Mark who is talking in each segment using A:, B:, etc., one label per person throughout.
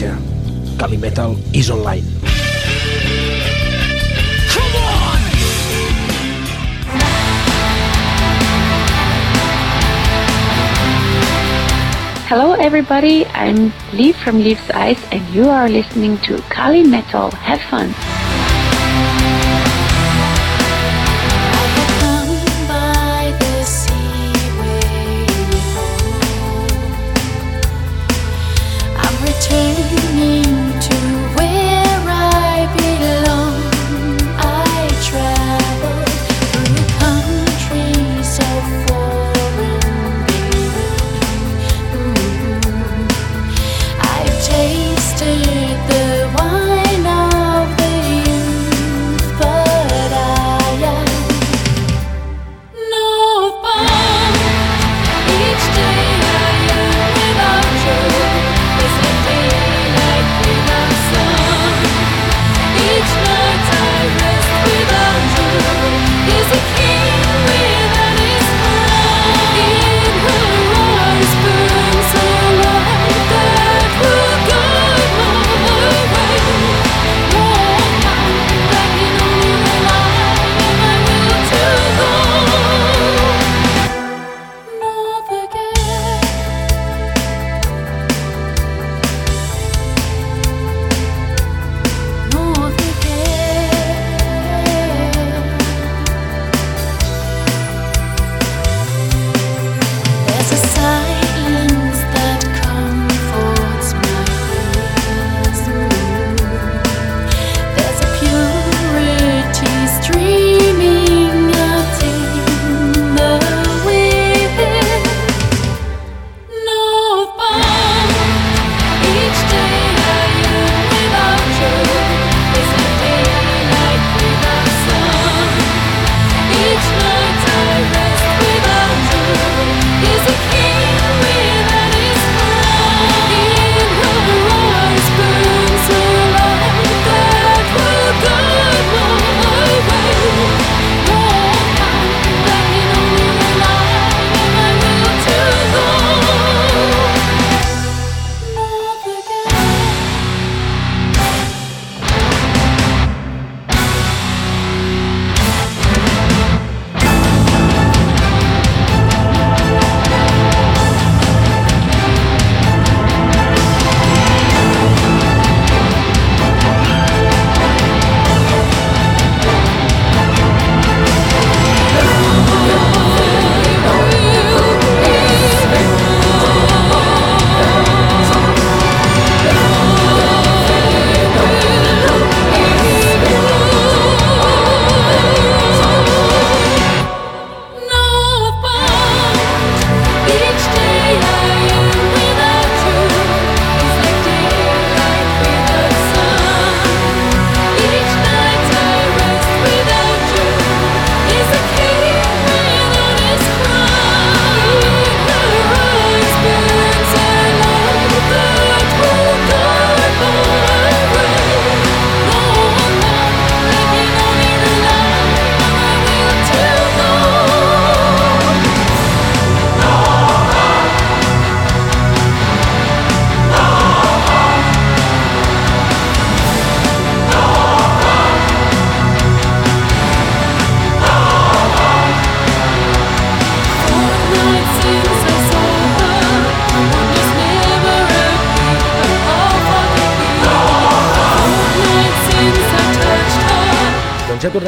A: missatge. Calimetal is online.
B: Hello everybody, I'm Lee from Leaves Eyes and you are listening to Kali Metal. Have fun!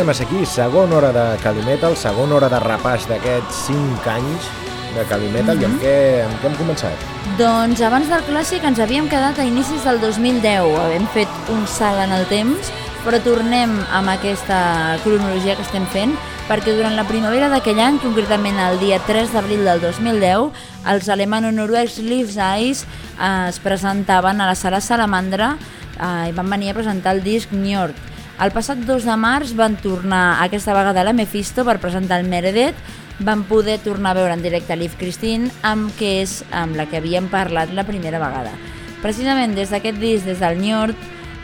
A: Ja tornem a aquí, segona hora de Calimetal, segona hora de repàs d'aquests 5 anys de Calimetal, mm -hmm. i amb mhm. què, amb què hem començat?
C: Doncs abans del clàssic ens havíem quedat a inicis del 2010, havent fet un salt en el temps, però tornem amb aquesta cronologia que estem fent, perquè durant la primavera d'aquell any, concretament el dia 3 d'abril del 2010, els alemano-noruecs Leaves Eyes eh, es presentaven a la sala Salamandra eh, i van venir a presentar el disc Njord, el passat 2 de març van tornar aquesta vegada a la Mephisto per presentar el Meredith, van poder tornar a veure en directe Liv Christine, amb que és amb la que havíem parlat la primera vegada. Precisament des d'aquest disc, des del Njord,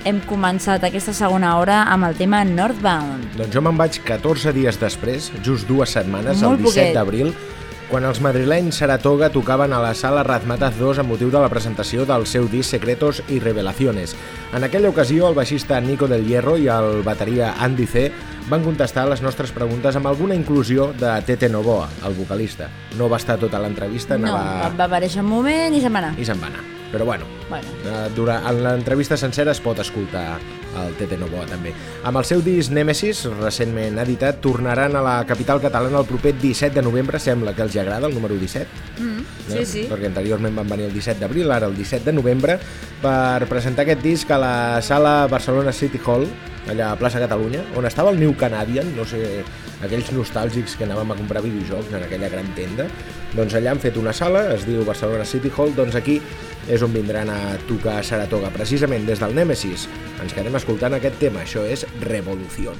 C: hem començat aquesta segona hora amb el tema Northbound.
A: Doncs jo me'n vaig 14 dies després, just dues setmanes, Molt el 17 d'abril, quan els madrilenys Saratoga tocaven a la sala Razmataz 2 amb motiu de la presentació del seu disc Secretos i Revelaciones. En aquella ocasió, el baixista Nico del Hierro i el bateria Andy C van contestar les nostres preguntes amb alguna inclusió de Tete Novoa, el vocalista. No va estar tota l'entrevista,
C: No,
A: anava...
C: va aparèixer un moment i se'n va anar.
A: i se'n va anar. Però bueno,
C: Bueno.
A: eh, durant, en l'entrevista sencera es pot escoltar el Tete Novoa també. Amb el seu disc Nemesis, recentment editat, tornaran a la capital catalana el proper 17 de novembre, sembla que els agrada el número 17,
C: Mm, sí, sí.
A: perquè anteriorment van venir el 17 d'abril, ara el 17 de novembre, per presentar aquest disc a la sala Barcelona City Hall, allà a plaça Catalunya, on estava el New Canadian, no sé, aquells nostàlgics que anàvem a comprar videojocs en aquella gran tenda, doncs allà han fet una sala, es diu Barcelona City Hall, doncs aquí és on vindran a tocar Saratoga, precisament des del Nemesis. Ens quedem escoltant aquest tema, això és Revolución.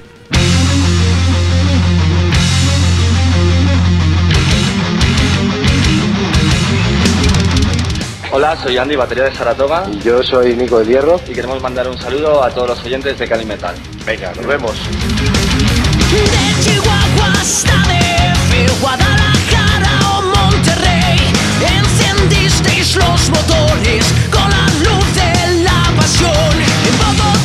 D: Hola, soy Andy, batería de Saratoga
E: Y yo soy Nico del Hierro.
D: y queremos mandar un saludo a todos los oyentes de Cali Metal.
E: Venga, nos vemos.
F: De Chihuahua hasta DF, Guadalajara Monterrey, encendisteis los motores con la luz de la pasión. En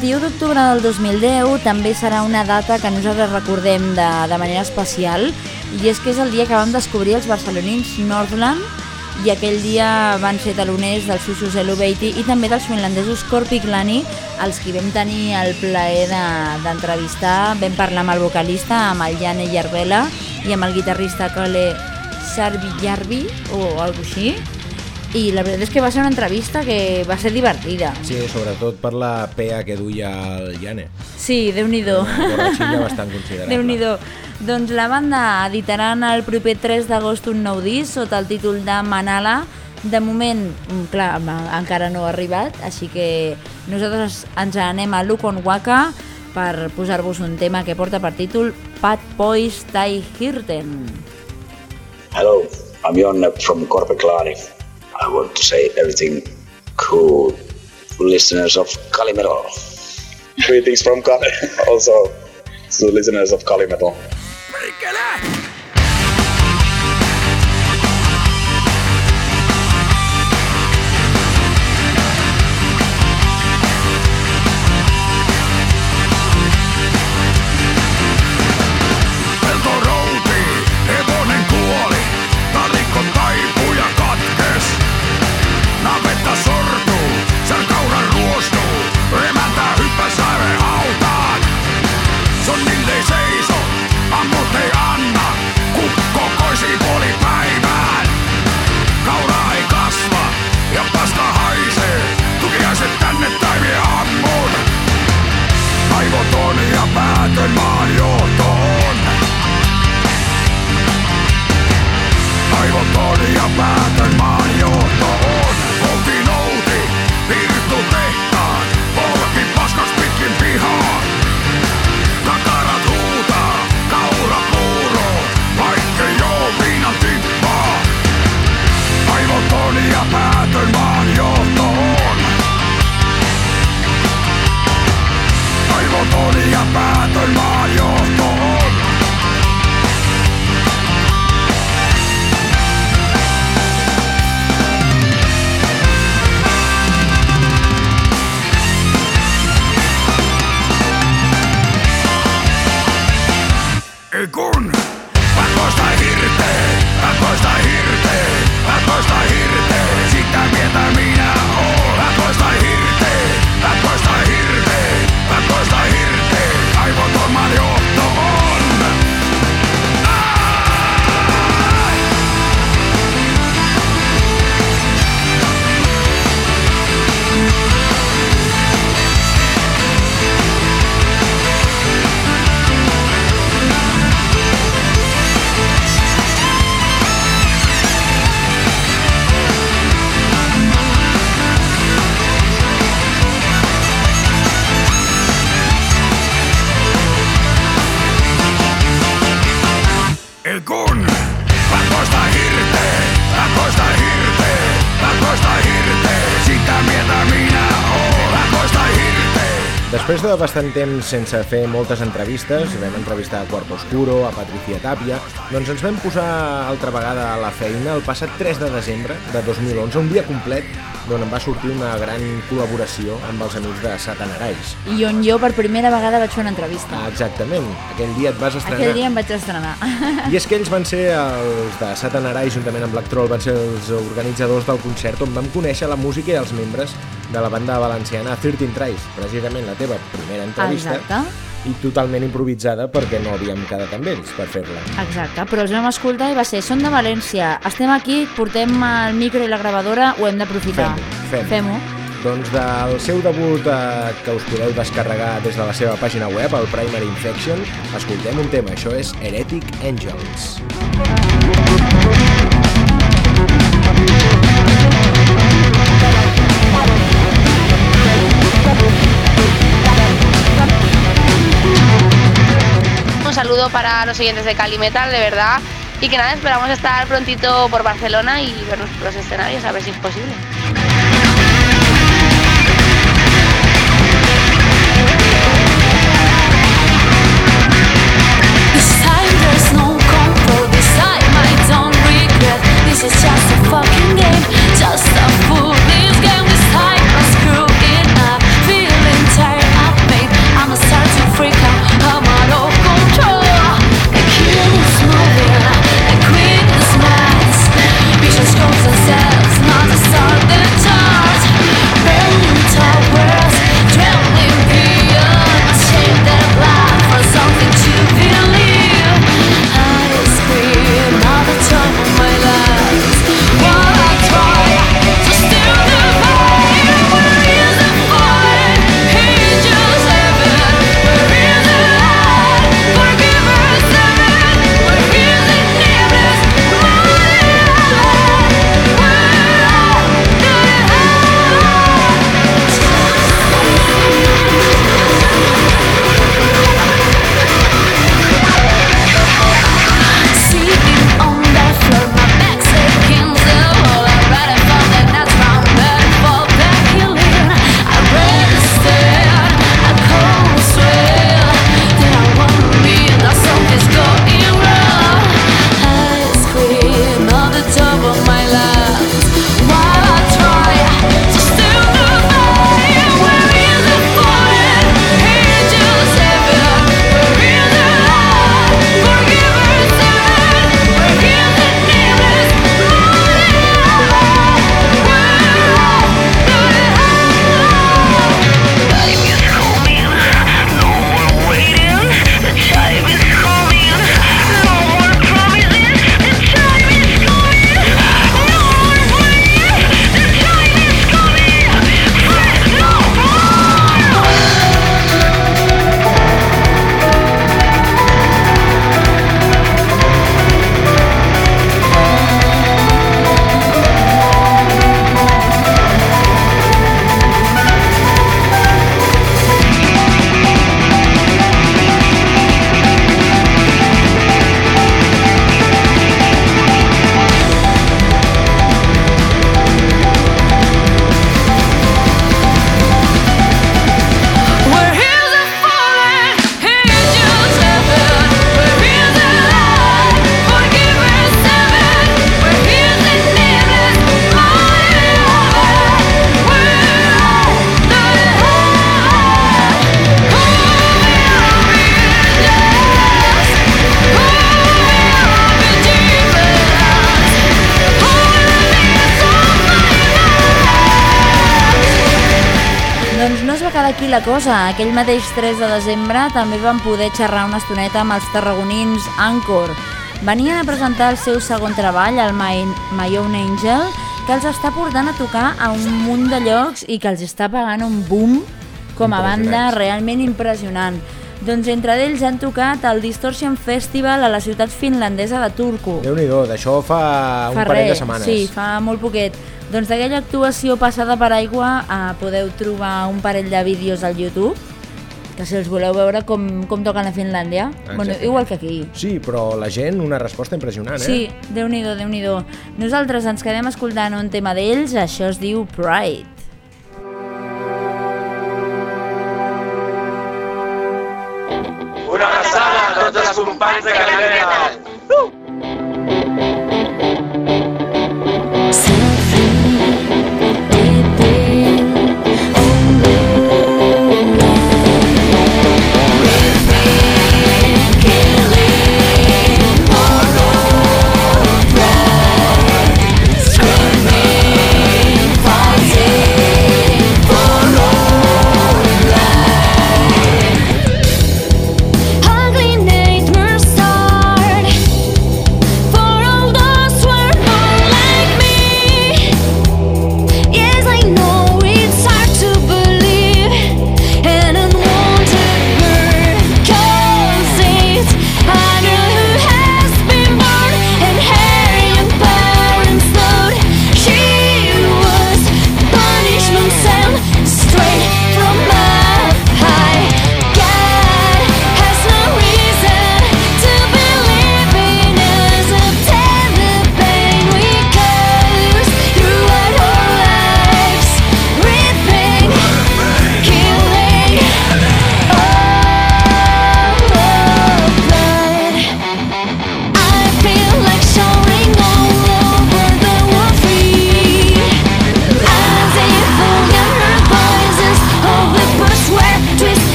C: 21 d'octubre del 2010 també serà una data que nosaltres recordem de, de manera especial i és que és el dia que vam descobrir els barcelonins Northland i aquell dia van ser taloners dels suïssos Elubeiti i també dels finlandesos Corpi Glani, els qui vam tenir el plaer de- d'entrevistar. vam parlar amb el vocalista, amb el Jane Yarvela i amb el guitarrista Kale Sarvijarvi o alguna així. I la veritat és que va ser una entrevista que va ser divertida.
A: Sí, sobretot per la pea que duia el Jane.
C: Sí, déu-n'hi-do.
A: Bastant considerable.
C: Déu-n'hi-do. Doncs la banda editaran el proper 3 d'agost un nou disc sota el títol de Manala, De moment, mm, clar, encara no ha arribat, així que nosaltres ens anem a Lukon Waka per posar-vos un tema que porta per títol Pat Boys Die Hirten.
G: Hello, I'm Jon from Korpiklaani. I want to say everything cool to listeners of Kalimetal.
E: Greetings from Kali, also to listeners of Kali Metal.
A: Després de bastant temps sense fer moltes entrevistes, vam entrevistar a Cuarto Oscuro, a Patricia Tapia, doncs ens vam posar altra vegada a la feina el passat 3 de desembre de 2011, un dia complet d'on em va sortir una gran col·laboració amb els amics de Satanarais.
C: I on jo per primera vegada vaig fer una entrevista.
A: Ah, exactament, aquell dia et vas estrenar.
C: Aquell dia em vaig estrenar.
A: I és que ells van ser els de Satanarai, juntament amb Black Troll, van ser els organitzadors del concert on vam conèixer la música i els membres de la banda valenciana 13 Tries, precisament la teva primera entrevista,
C: Exacte.
A: i totalment improvisada perquè no havíem quedat amb ells per fer-la.
C: Exacte, però els vam escoltar i va ser, són de València, estem aquí, portem el micro i la gravadora, ho hem d'aprofitar.
A: Fem-ho, fem-ho.
C: Fem-ho.
A: Doncs del seu debut eh, que us podeu descarregar des de la seva pàgina web, el Primary Infection, escoltem un tema, això és Heretic Angels.
H: Un saludo para los siguientes de Cali Metal, de verdad. Y que nada, esperamos estar prontito por Barcelona y vernos por los escenarios, a ver si es posible.
C: La cosa. Aquell mateix 3 de desembre també vam poder xerrar una estoneta amb els tarragonins Anchor. Venien a presentar el seu segon treball, el My, My Own Angel, que els està portant a tocar a un munt de llocs i que els està pagant un boom com a banda realment impressionant. Doncs entre ells han tocat el Distortion Festival a la ciutat finlandesa de Turku.
A: déu nhi d'això fa un
C: Fa
A: parell de
C: res,
A: setmanes.
C: Sí, fa molt poquet. Doncs d'aquella actuació passada per aigua eh, podeu trobar un parell de vídeos al YouTube que si els voleu veure com, com toquen a Finlàndia. Bueno, igual que aquí.
A: Sí, però la gent, una resposta impressionant, eh?
C: Sí, déu-n'hi-do, déu nhi déu Nosaltres ens quedem escoltant un tema d'ells, això es diu Pride.
B: Una abraçada a tots els companys de Calimetal.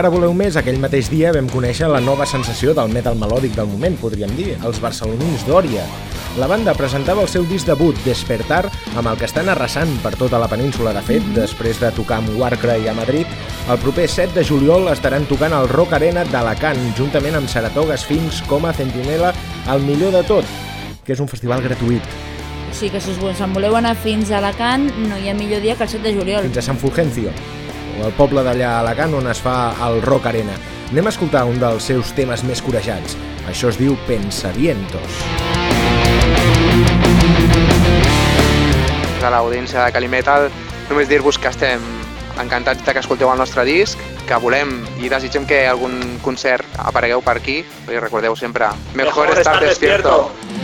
A: Encara voleu més, aquell mateix dia vam conèixer la nova sensació del metal melòdic del moment, podríem dir, els barcelonins d'Òria. La banda presentava el seu disc debut, Despertar, amb el que estan arrasant per tota la península. De fet, després de tocar amb Warcry a Madrid, el proper 7 de juliol estaran tocant al Rock Arena d'Alacant, juntament amb Saratoga Sphinx com a Centinela, el millor de tot, que és un festival gratuït.
C: O sigui que si us voleu anar fins a Alacant, no hi ha millor dia que el 7 de juliol.
A: fins a Sant Fulgencio, el poble d'allà a Alacant on es fa el Rock Arena. Anem a escoltar un dels seus temes més corejats. Això es diu Pensavientos.
I: A l'audiència de Calimetal només dir-vos que estem encantats de que escolteu el nostre disc, que volem i desitgem que algun concert aparegueu per aquí i recordeu sempre, mejor,
J: mejor
I: estar,
J: estar
I: despierto.
K: despierto.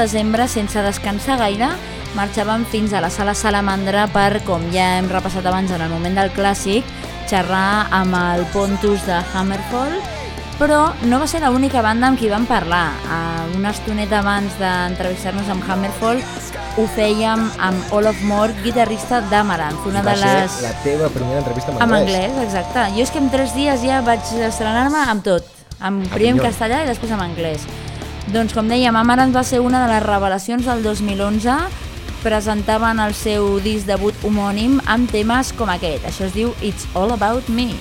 K: desembre sense descansar gaire marxàvem fins a la sala Salamandra per, com ja hem repassat abans en el moment del clàssic, xerrar amb el Pontus de Hammerfall, però no va ser l'única banda amb qui vam parlar. Una estoneta abans d'entrevistar-nos amb Hammerfall ho fèiem amb Olof Moore, guitarrista d'Amaranth, una
A: va
K: de les...
A: la teva primera entrevista
K: amb
A: anglès.
K: Amb anglès, exacte. Jo és que en tres dies ja vaig estrenar-me amb tot. Amb primer en castellà i després en anglès. Doncs com dèiem, Amarant va ser una de les revelacions del 2011, presentaven el seu disc debut homònim amb temes com aquest. Això es diu It's All About Me.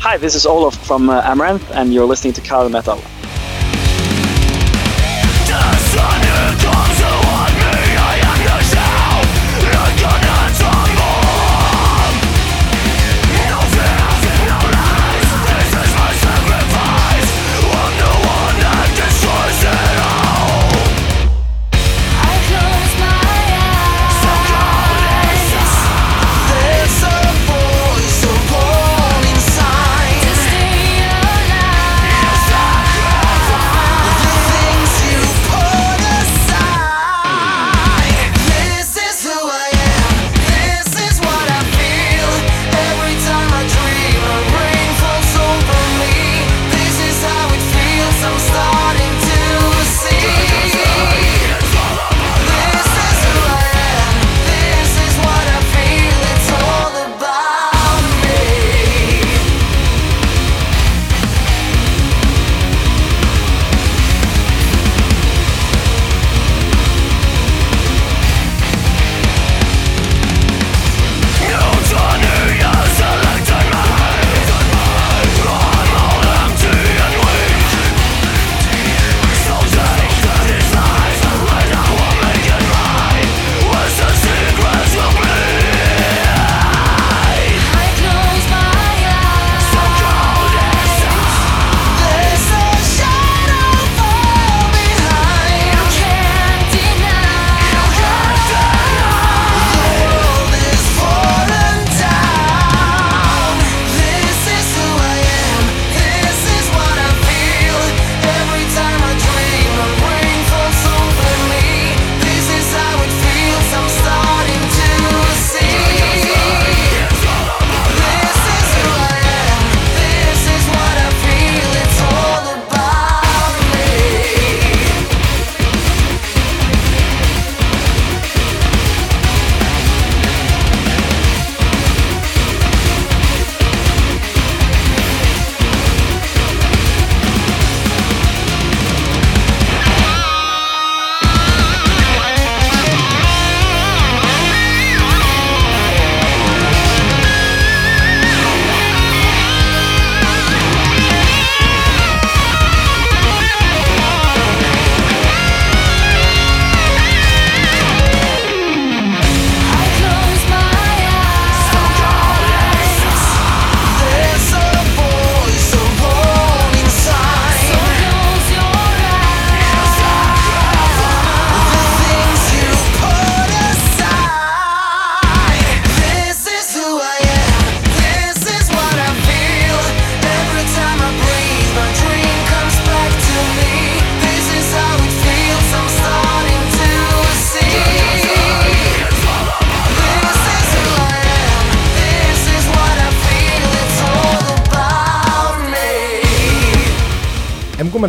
L: Hi, this is Olaf from uh, Amaranth and you're listening to Carl Metal.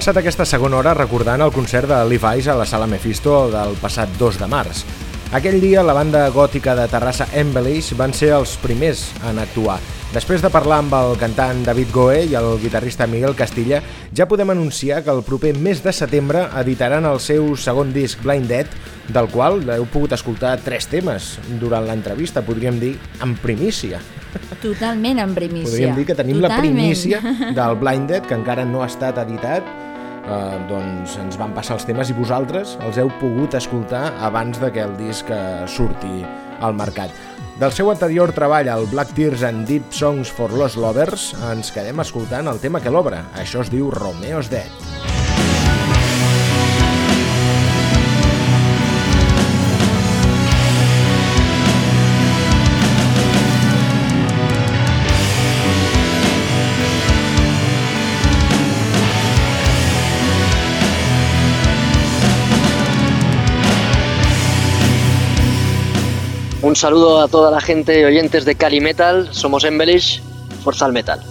A: Començat aquesta segona hora recordant el concert de Levi's a la Sala Mephisto del passat 2 de març. Aquell dia la banda gòtica de Terrassa Embellish van ser els primers en actuar. Després de parlar amb el cantant David Goe i el guitarrista Miguel Castilla, ja podem anunciar que el proper mes de setembre editaran el seu segon disc Blind Dead, del qual heu pogut escoltar tres temes durant l'entrevista, podríem dir, en primícia.
C: Totalment en primícia.
A: Podríem dir que tenim la
C: Totalment.
A: primícia del Blinded, que encara no ha estat editat, eh, doncs ens van passar els temes i vosaltres els heu pogut escoltar abans de que el disc eh, surti al mercat. Del seu anterior treball, el Black Tears and Deep Songs for Lost Lovers, ens quedem escoltant el tema que l'obre. Això es diu Romeo's Dead.
M: Un saludo a toda la gente y oyentes de Cali Metal. Somos Embellish, Fuerza al Metal.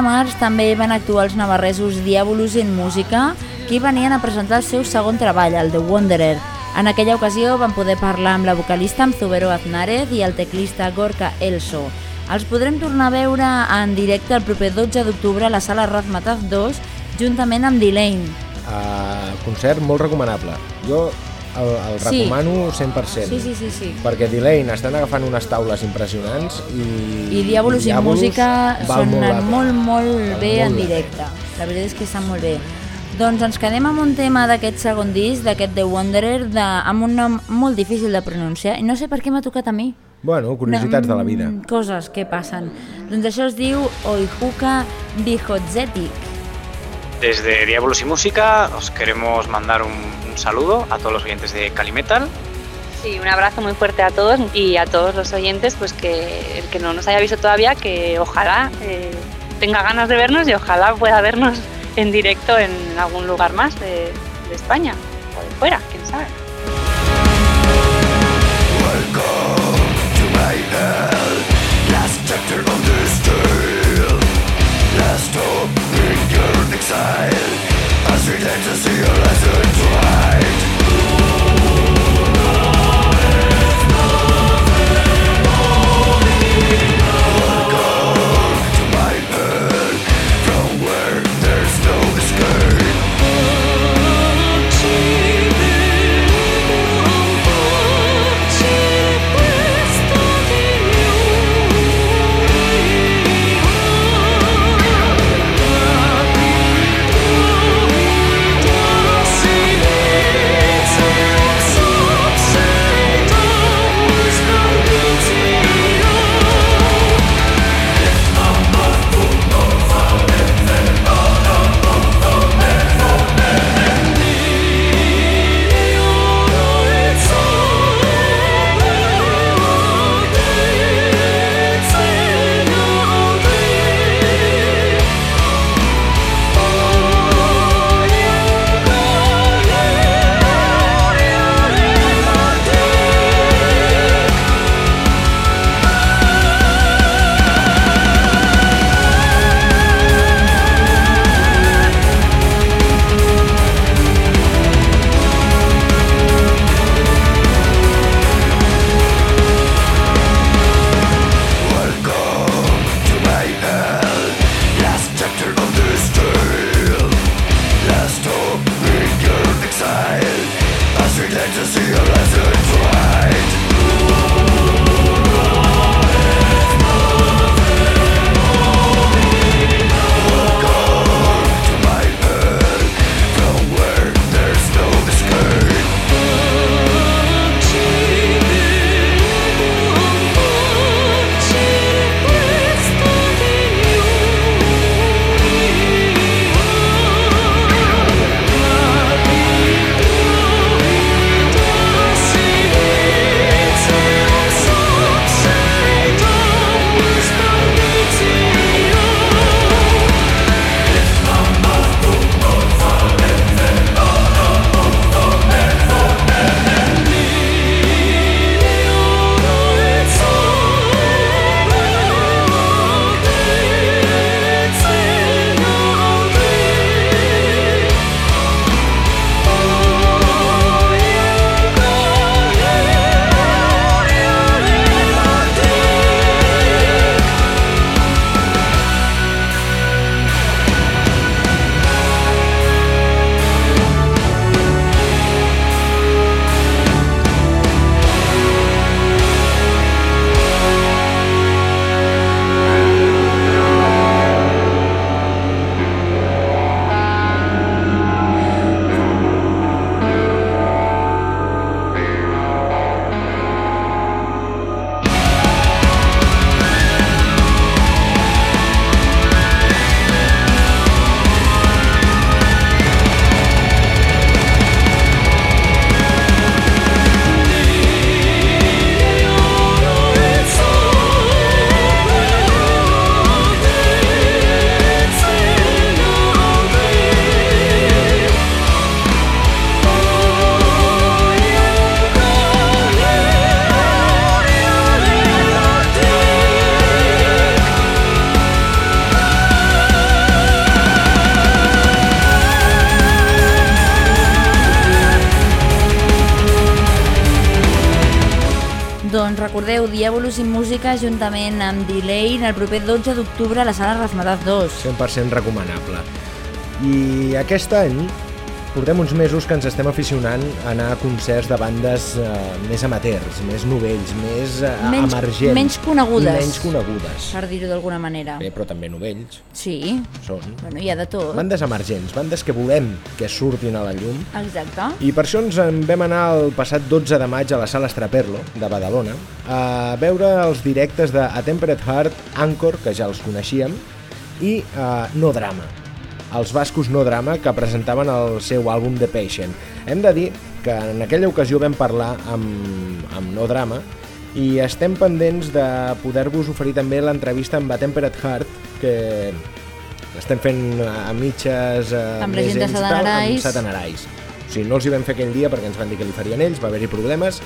C: De març també van actuar els navarresos Diabolus in Música, que venien a presentar el seu segon treball, el The Wanderer. En aquella ocasió van poder parlar amb la vocalista Zubero Aznárez i el teclista Gorka Elso. Els podrem tornar a veure en directe el proper 12 d'octubre a la sala Razmataz 2, juntament amb Delane.
A: Uh, concert molt recomanable. Jo el, el
C: Sí.
A: recomano 100%.
C: Sí, sí, sí, sí.
A: Perquè Delane estan agafant unes taules impressionants i...
C: I Diabolus i
A: Diabolus
C: Música
A: molt
C: sonen molt, molt
A: Val
C: bé
A: molt
C: en directe. La veritat és que estan molt bé. Doncs ens quedem amb un tema d'aquest segon disc, d'aquest The Wanderer, de, amb un nom molt difícil de pronunciar, i no sé per què m'ha tocat a mi.
A: Bueno, curiositats de la vida.
C: Mm, Coses que passen. Doncs això es diu Oihuka Bihotzetik.
N: Desde Diabolos y Música os queremos mandar un, un saludo a todos los oyentes de Calimetal.
O: Sí, un abrazo muy fuerte a todos y a todos los oyentes, pues que el que no nos haya visto todavía, que ojalá eh, tenga ganas de vernos y ojalá pueda vernos en directo en algún lugar más de, de España o de fuera, quién sabe.
E: Last side. As
C: relentlessly as entwined juntament amb Delay el proper 12 d'octubre a la sala Rasmataz 2.
A: 100% recomanable. I aquest any portem uns mesos que ens estem aficionant a anar a concerts de bandes eh, més amateurs, més novells, més eh,
C: Menys-
A: emergents.
C: menys conegudes.
A: Menys conegudes.
C: Per dir-ho d'alguna manera.
A: Bé, però també novells.
C: Sí,
A: Són.
C: bueno, hi ha de tot.
A: Bandes emergents, bandes que volem que surtin a la llum
C: Exacte.
A: I per això ens en vam anar el passat 12 de maig a la sala Estraperlo, de Badalona, a veure els directes de A Temperate Heart, Anchor, que ja els coneixíem, i uh, No Drama, els bascos No Drama, que presentaven el seu àlbum The Patient. Hem de dir que en aquella ocasió vam parlar amb, amb No Drama i estem pendents de poder-vos oferir també l'entrevista amb A Temperate Heart, que l'estem fent a mitges... eh,
C: Amb la gent de Satanarais.
A: Amb Satanarais. O sigui, no els hi vam fer aquell dia perquè ens van dir que li farien ells, va haver-hi problemes,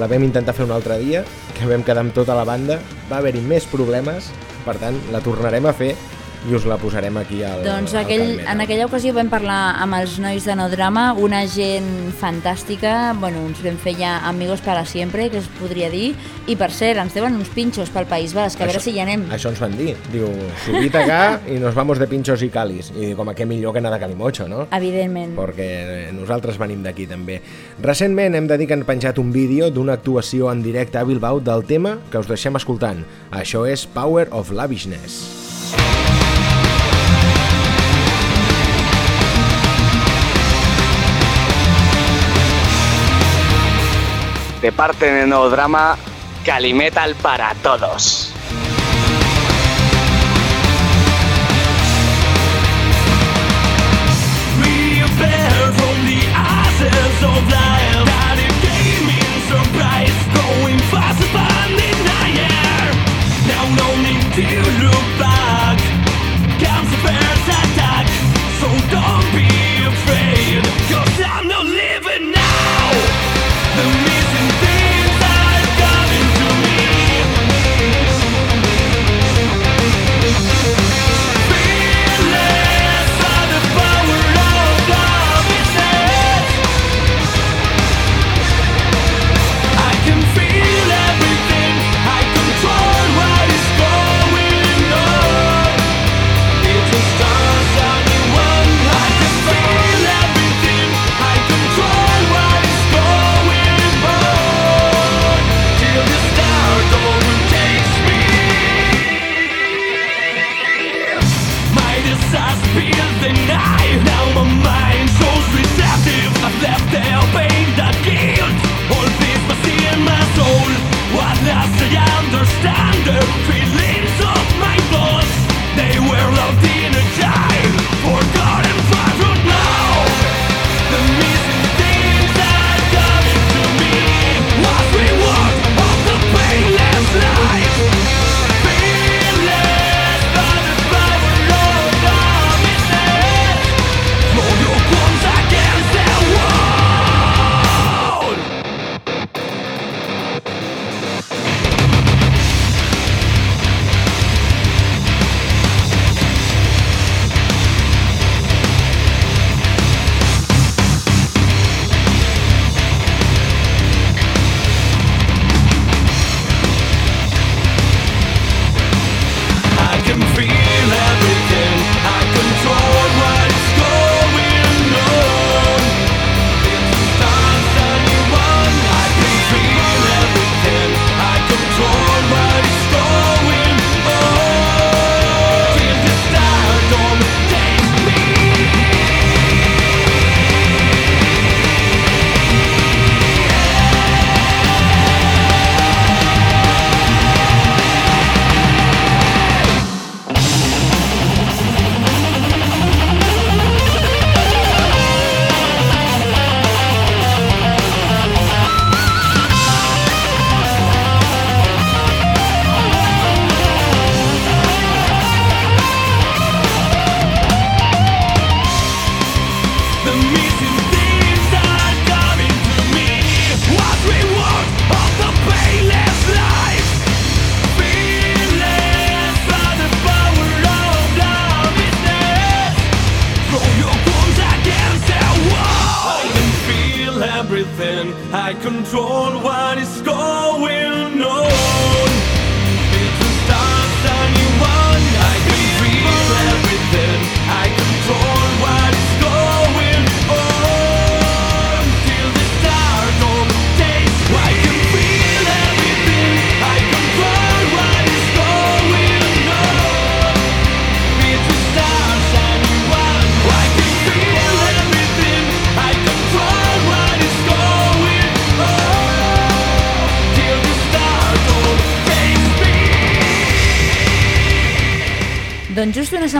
A: la vam intentar fer un altre dia, que vam quedar amb tota la banda, va haver-hi més problemes, per tant, la tornarem a fer i us la posarem aquí al,
C: Doncs
A: al
C: aquell,
A: Calmet.
C: en aquella ocasió vam parlar amb els nois de No Drama, una gent fantàstica, bueno, ens vam fer ja amigos para siempre, que es podria dir, i per cert, ens deuen uns pinxos pel País Basc, a veure
A: Això-
C: si hi anem.
A: Això ens van dir. Diu, subit acá i nos vamos de pinchos i calis. I dic, home, què millor que anar de Calimocho, no?
C: Evidentment.
A: perquè nosaltres venim d'aquí també. Recentment hem de dir que han penjat un vídeo d'una actuació en directe a Bilbao del tema que us deixem escoltant. Això és Power of Lavishness.
P: De parte de No Drama, Calimetal para todos.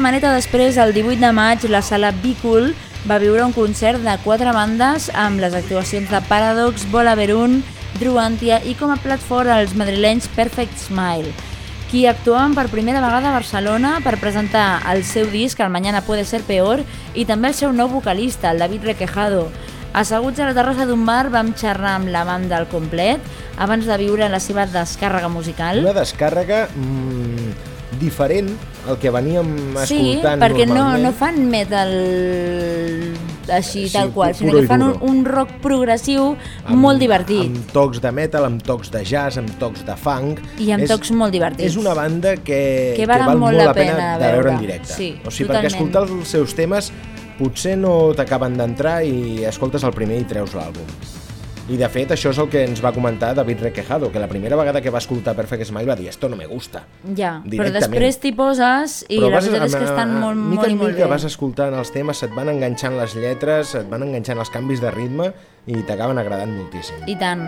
C: Setmaneta després, el 18 de maig, la sala Be Cool va viure un concert de quatre bandes amb les actuacions de Paradox, Bola Verun, Druantia i com a plat fort els madrilenys Perfect Smile, qui actuaven per primera vegada a Barcelona per presentar el seu disc El Mañana puede ser peor i també el seu nou vocalista, el David Requejado. Asseguts a la terrassa d'un bar vam xerrar amb la banda al complet abans de viure la seva descàrrega musical.
A: Una descàrrega mm, diferent al que veníem
C: Sí,
A: escoltant
C: perquè no, no fan metal així
A: Sí,
C: tal qual, sinó que fan un, un rock progressiu molt divertit
A: Amb tocs de metal, amb tocs de jazz, amb tocs de funk.
C: i amb
A: és,
C: tocs molt divertits.
A: És una banda que,
C: Que val molt la pena
A: de veure en directe.
C: Sí,
A: o sigui,
C: totalment.
A: perquè escoltar els seus temes potser no t'acaben d'entrar i escoltes el primer i treus l'àlbum. I de fet, això és el que ens va comentar David Requejado, que la primera vegada que va escoltar Perfect Smile va dir esto no me gusta.
C: Ja, però després t'hi poses i
A: Però
C: la veritat és que estan
A: a-
C: molt,
A: mica
C: molt i molt
A: mica
C: bé.
A: vas escoltant els temes, se't van enganxant les lletres, se't van enganxant els canvis de ritme i t'acaben agradant moltíssim.
C: I tant.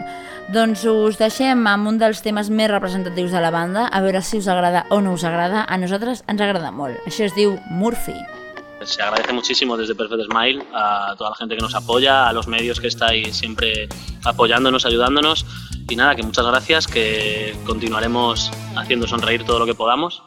C: Doncs us deixem amb un dels temes més representatius de la banda, a veure si us agrada o no us agrada. A nosaltres ens agrada molt. Això es diu Murphy.
M: Se agradece muchísimo desde Perfect Smile a toda la gente que nos apoya, a los medios que estáis siempre apoyándonos, ayudándonos. Y nada, que muchas gracias, que continuaremos haciendo sonreír todo lo que podamos.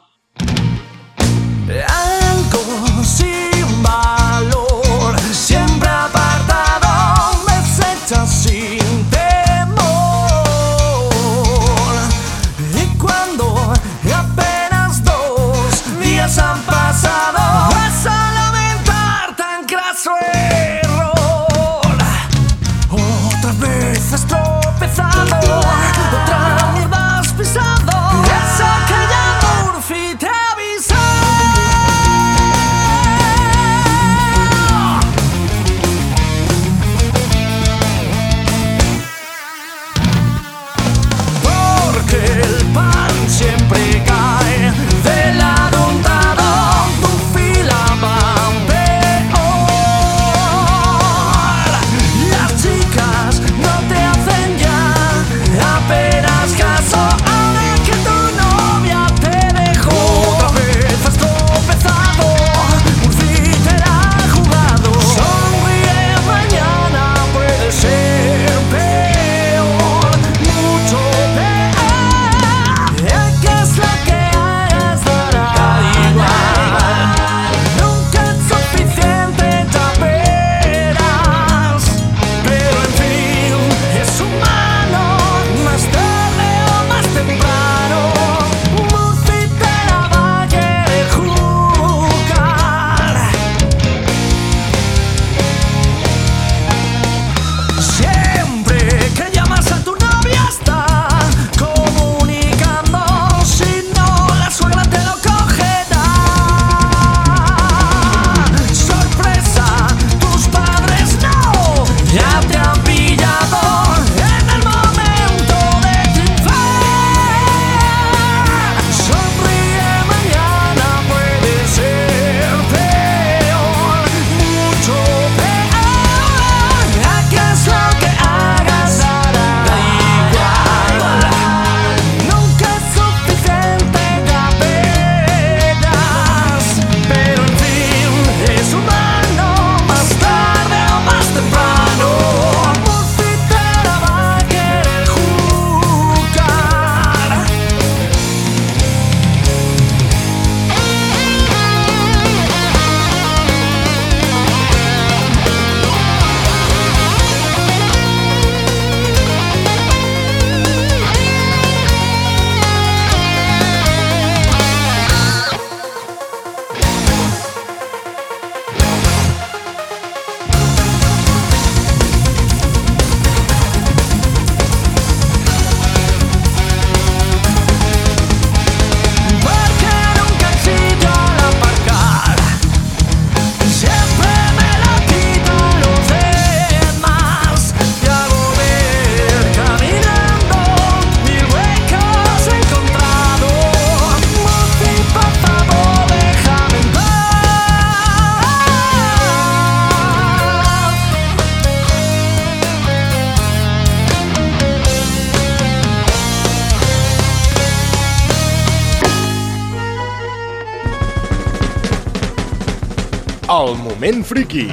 A: Moment friki.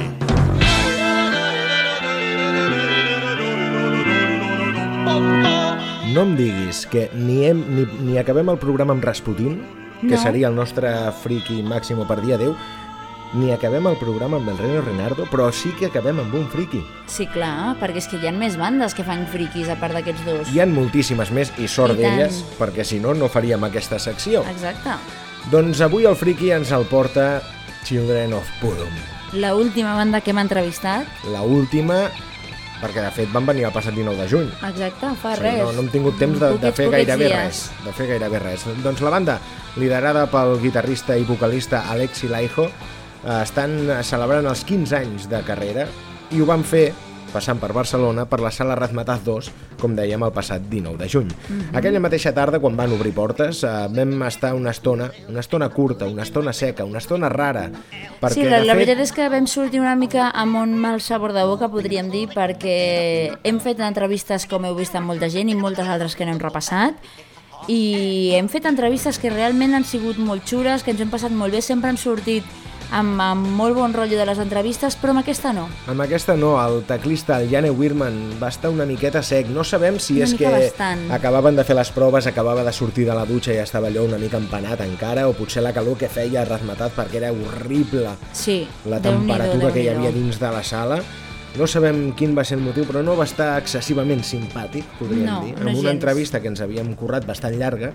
A: No em diguis que ni, hem, ni, ni acabem el programa amb Rasputin, que
C: No.
A: seria el nostre friki màximo per dia 10, ni acabem el programa amb el Reno Renardo, però sí que acabem amb un friki.
C: Sí, clar, perquè és que hi ha més bandes que fan friquis a part d'aquests dos.
A: Hi han moltíssimes més i sort d'elles, perquè si no, no faríem aquesta secció.
C: Exacte.
A: Doncs avui el friki ens el porta Children of Bodom.
C: La última banda que hem entrevistat,
A: La última, perquè de fet van venir el passat 19 de juny.
C: exacte, fa
A: O sigui,
C: res.
A: no, no hem tingut temps de, de
C: Poquets,
A: fer
C: poquets
A: gairebé
C: dies.
A: res. De fer gairebé res. Doncs la banda, liderada pel guitarrista i vocalista Alexi Laiho, eh, estan celebrant els 15 anys de carrera i ho van fer passant per Barcelona per la sala Razmataz 2, com dèiem, el passat 19 de juny.
C: Mhm.
A: Aquella mateixa tarda, quan van obrir portes, eh, vam estar una estona, una estona curta, una estona seca, una estona rara, perquè
C: sí, la,
A: de
C: la
A: fet...
C: veritat és que vam sortir una mica amb un mal sabor de boca, podríem dir, perquè hem fet entrevistes, com heu vist, amb molta gent i moltes altres que no hem repassat, i hem fet entrevistes que realment han sigut molt xures, que ens hem passat molt bé, sempre han sortit amb, amb molt bon rotllo de les entrevistes, però amb aquesta no.
A: Amb aquesta no, el teclista, el Jane Wirman, va estar una miqueta sec. No sabem si
C: Una
A: és que
C: bastant.
A: acabaven de fer les proves, acabava de sortir de la dutxa i estava allò una mica empanat encara, o potser la calor que feia rasmatat perquè era horrible
C: Sí,
A: la temperatura que hi havia dins de la sala. No sabem quin va ser el motiu, però no va estar excessivament simpàtic, podríem
C: No,
A: dir.
C: no
A: Amb una
C: gens.
A: entrevista que ens havíem currat bastant llarga,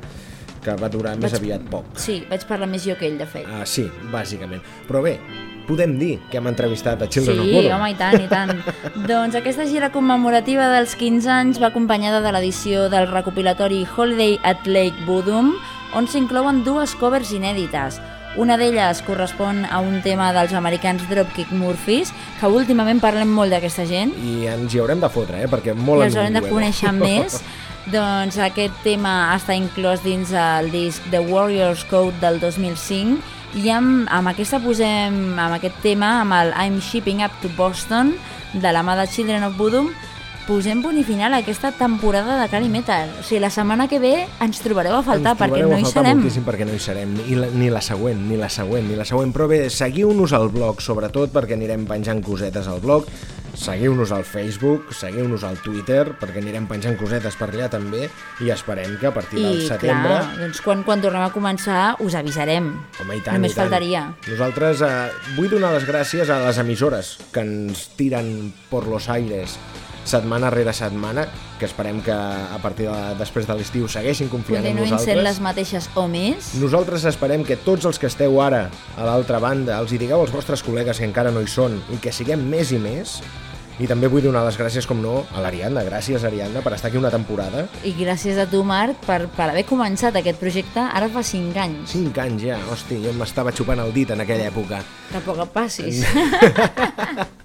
A: que va durar més
C: Vaig-
A: aviat poc.
C: Sí, vaig parlar més jo que ell, de fet.
A: Ah, sí, bàsicament. Però bé, podem dir que hem entrevistat a Children of
C: Sí,
A: Bodom.
C: home, i tant, i tant. doncs aquesta gira commemorativa dels 15 anys va acompanyada de l'edició del recopilatori Holiday at Lake Bodom, on s'inclouen dues covers inèdites. Una d'elles correspon a un tema dels americans Dropkick Murphys, que últimament parlem molt d'aquesta gent,
A: I ens hi haurem de fotre, eh? perquè molt
C: i els haurem de
A: ennuego.
C: conèixer més. Doncs aquest tema està inclòs dins el disc The Warriors Code del 2005 i amb, amb aquesta posem, amb aquest tema, amb el I'm Shipping Up to Boston de la mà de Children of Bodom, posem punt i final a aquesta temporada de Cali Metal. O sigui, la setmana que ve ens trobareu a faltar
A: Ens
C: perquè
A: trobareu
C: no hi serem.
A: moltíssim perquè no hi serem, ni la, ni la següent, ni la següent, ni la següent. Però bé, seguiu-nos al blog, sobretot perquè anirem penjant cosetes al blog, seguiu-nos al Facebook, seguiu-nos al Twitter, perquè anirem penjant cosetes per allà també, i esperem que a partir del
C: I
A: setembre...
C: clar, doncs quan, quan tornem a començar us avisarem.
A: Home, i tant,
C: Només
A: i tant.
C: faltaria.
A: Nosaltres eh, vull donar les gràcies a les emissores que ens tiren por los aires setmana rere setmana, que esperem que a partir de després de l'estiu segueixin confiant en
C: Continuïn sent
A: nosaltres.
C: les mateixes o més.
A: Nosaltres esperem que tots els que esteu ara a l'altra banda els hi digueu als vostres col·legues que encara no hi són i que siguem més i més. I també vull donar les gràcies, com no, a l'Ariadna. Gràcies, Ariadna, per estar aquí una temporada.
C: I gràcies a tu, Marc, per, per haver començat aquest projecte ara fa 5 anys.
A: 5 anys ja, hosti, jo m'estava xupant el dit en aquella època.
C: Tampoc et passis.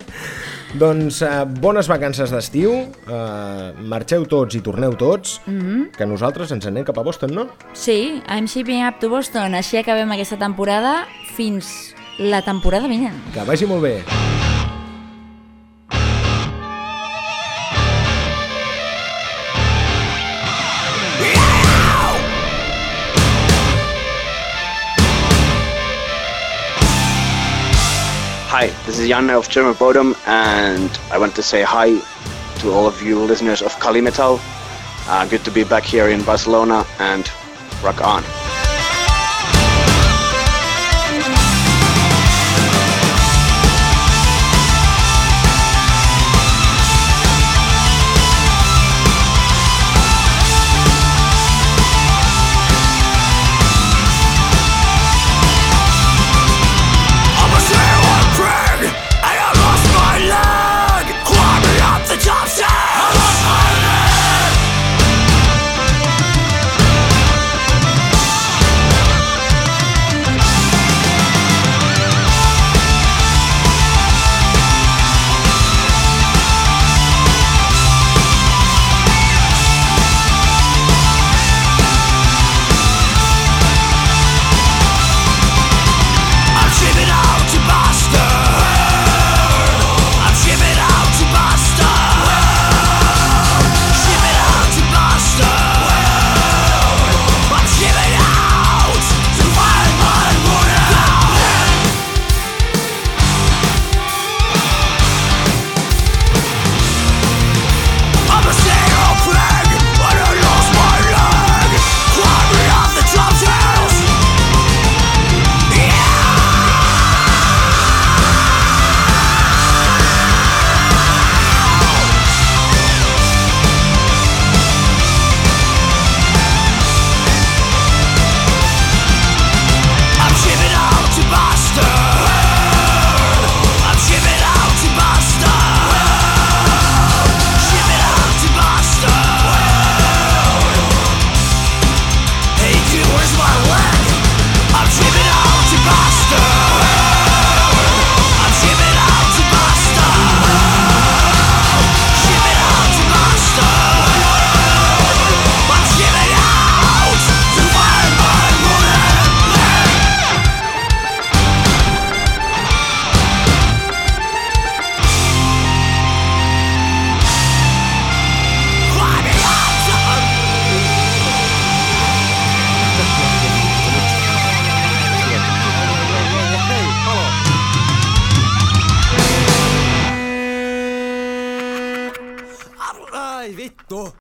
A: Doncs eh, bones vacances d'estiu, eh, marxeu tots i torneu tots,
C: Mhm.
A: que nosaltres ens anem cap a Boston, no?
C: Sí, I'm shipping up to Boston. Així acabem aquesta temporada fins la temporada vinent.
A: Que vagi molt bé.
P: Hi, this is Jan of German Bodom, and I want to say hi to all of you listeners of Kali Metal. Uh, good to be back here in Barcelona, and rock on.